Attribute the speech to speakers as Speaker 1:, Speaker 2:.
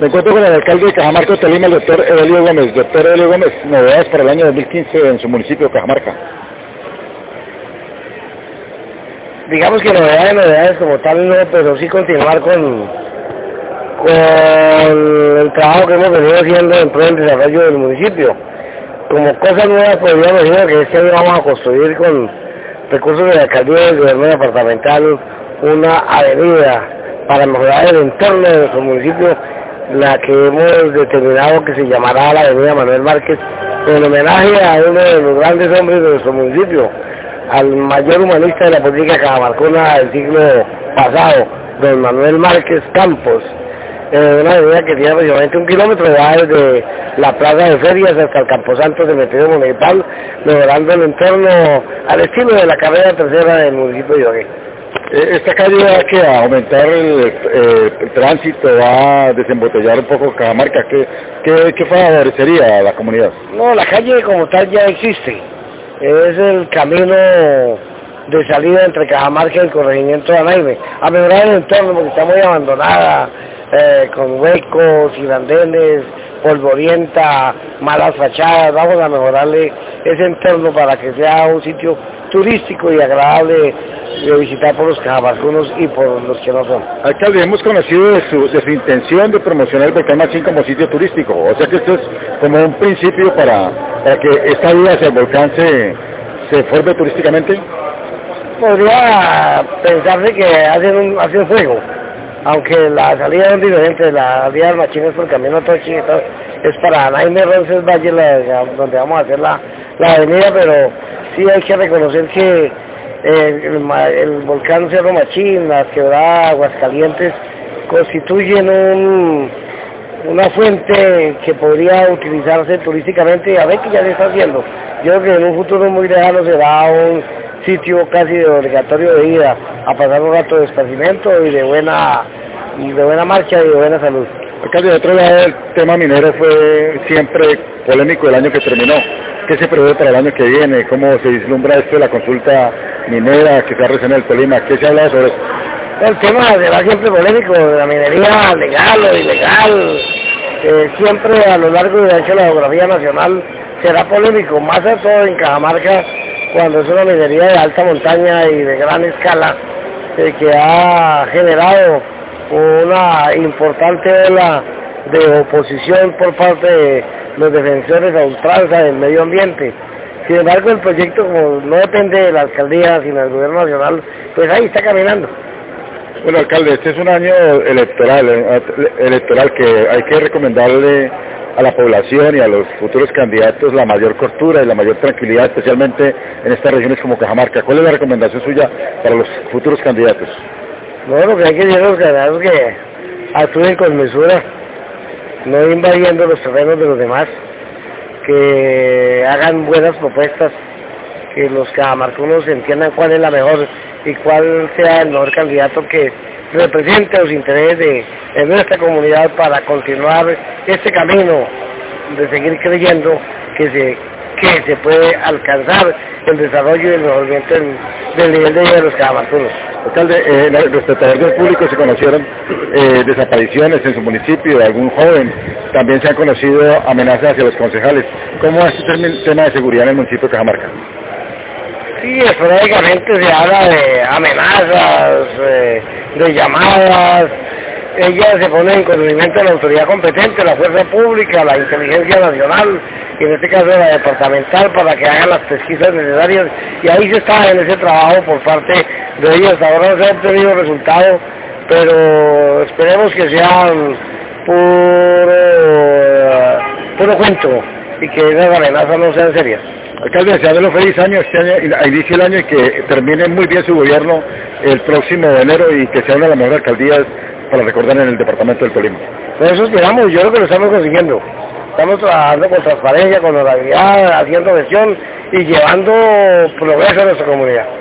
Speaker 1: Me encuentro con el alcalde de Cajamarca, Tolima, el doctor Evelio Gómez. Doctor Evelio Gómez, novedades para el año 2015 en su municipio, Cajamarca.
Speaker 2: Digamos que novedades, novedades como tal, no, pero sí continuar con, con el trabajo que hemos venido haciendo en pro del desarrollo del municipio. Como cosas nuevas, podríamos decir que este año vamos a construir con recursos de la alcaldía del gobierno departamental una avenida para mejorar el entorno de nuestro municipio la que hemos determinado que se llamará la Avenida Manuel Márquez, en homenaje a uno de los grandes hombres de nuestro municipio, al mayor humanista de la política cajamarcona del siglo pasado, don Manuel Márquez Campos. Eh, una avenida que tiene aproximadamente un kilómetro, va desde la plaza de ferias hasta el Camposanto cementerio municipal, mejorando el entorno al estilo de la carrera tercera del municipio de Ibagué.
Speaker 1: Eh, esta calle va a aumentar el, eh, el, tránsito, va a desembotellar un poco Cajamarca. ¿Qué, qué, qué favorecería a la comunidad?
Speaker 2: No, la calle como tal ya existe. Es el camino de salida entre Cajamarca y el corregimiento de Anaime. A mejorar el entorno porque está muy abandonada, eh, con huecos y andenes, polvorienta, malas fachadas. Vamos a mejorarle ese entorno para que sea un sitio turístico y agradable de visitar por los cajamarcunos y por los que no son.
Speaker 1: Alcalde, hemos conocido de su, de su intención de promocionar el volcán Machín como sitio turístico, o sea que esto es como un principio para, para que esta vida hacia el volcán se, se forme turísticamente.
Speaker 2: Podría pensarse que hacen un, hacen fuego, aunque la salida es diferente, la salida del Machín es por el camino Tochi, es para Naime Ronces Valle, donde vamos a hacer la, la avenida, pero sí hay que reconocer que el, el, volcán Cerro Machín, las quebradas Aguascalientes, constituyen un, una fuente que podría utilizarse turísticamente, a ver que ya se está haciendo. Yo creo que en un futuro muy lejano será un sitio casi obligatorio de ida, a pasar un rato de esparcimiento y de buena, y de buena marcha y de buena salud.
Speaker 1: Alcalde, de otro lado, el tema minero fue siempre polémico el año que terminó. ¿Qué se prevé para el año que viene? ¿Cómo se vislumbra esto de la consulta minera que se ha en el Tolima? ¿Qué se habla sobre eso?
Speaker 2: El tema será siempre polémico, de la minería legal o ilegal. Eh, siempre a lo largo de la geografía nacional será polémico, más a todo en Cajamarca, cuando es una minería de alta montaña y de gran escala, eh, que ha generado una importante ola de oposición por parte de los defensores a ultranza del medio ambiente. Sin embargo, el proyecto, como no depende de la alcaldía, sino del gobierno nacional, pues ahí está caminando.
Speaker 1: Bueno, alcalde, este es un año electoral, electoral que hay que recomendarle a la población y a los futuros candidatos la mayor costura y la mayor tranquilidad, especialmente en estas regiones como Cajamarca. ¿Cuál es la recomendación suya para los futuros candidatos?
Speaker 2: No, lo que hay que decir a los candidatos que actúen con mesura, no invadiendo los terrenos de los demás, que hagan buenas propuestas, que los cajamarcunos entiendan cuál es la mejor y cuál sea el mejor candidato que represente los intereses de, nuestra comunidad para continuar este camino de seguir creyendo que se que se puede alcanzar el desarrollo y el mejoramiento del, del nivel de vida de los cajamarcunos.
Speaker 1: Alcalde, eh, respecto a del público se conocieron eh, desapariciones en su municipio de algún joven, también se han conocido amenazas hacia los concejales. ¿Cómo es el tema de seguridad en el municipio de Cajamarca?
Speaker 2: Sí, esporádicamente se habla de amenazas, eh, de llamadas, ella se pone en conocimiento de la autoridad competente, la fuerza pública, la inteligencia nacional, y en este caso la departamental, para que hagan las pesquisas necesarias, y ahí se está en ese trabajo por parte de ellos. Ahora no se ha obtenido resultados, pero esperemos que sean puro, puro cuento y que esas amenazas no sean serias.
Speaker 1: Alcalde, deseándole feliz año este año, inicie el año y que termine muy bien su gobierno el próximo de enero y que sea una de las mejores alcaldías para recordar en el departamento del Tolima.
Speaker 2: Pues eso esperamos, yo creo que lo estamos consiguiendo. Estamos trabajando con transparencia, con oralidad, haciendo gestión y llevando progreso a nuestra comunidad.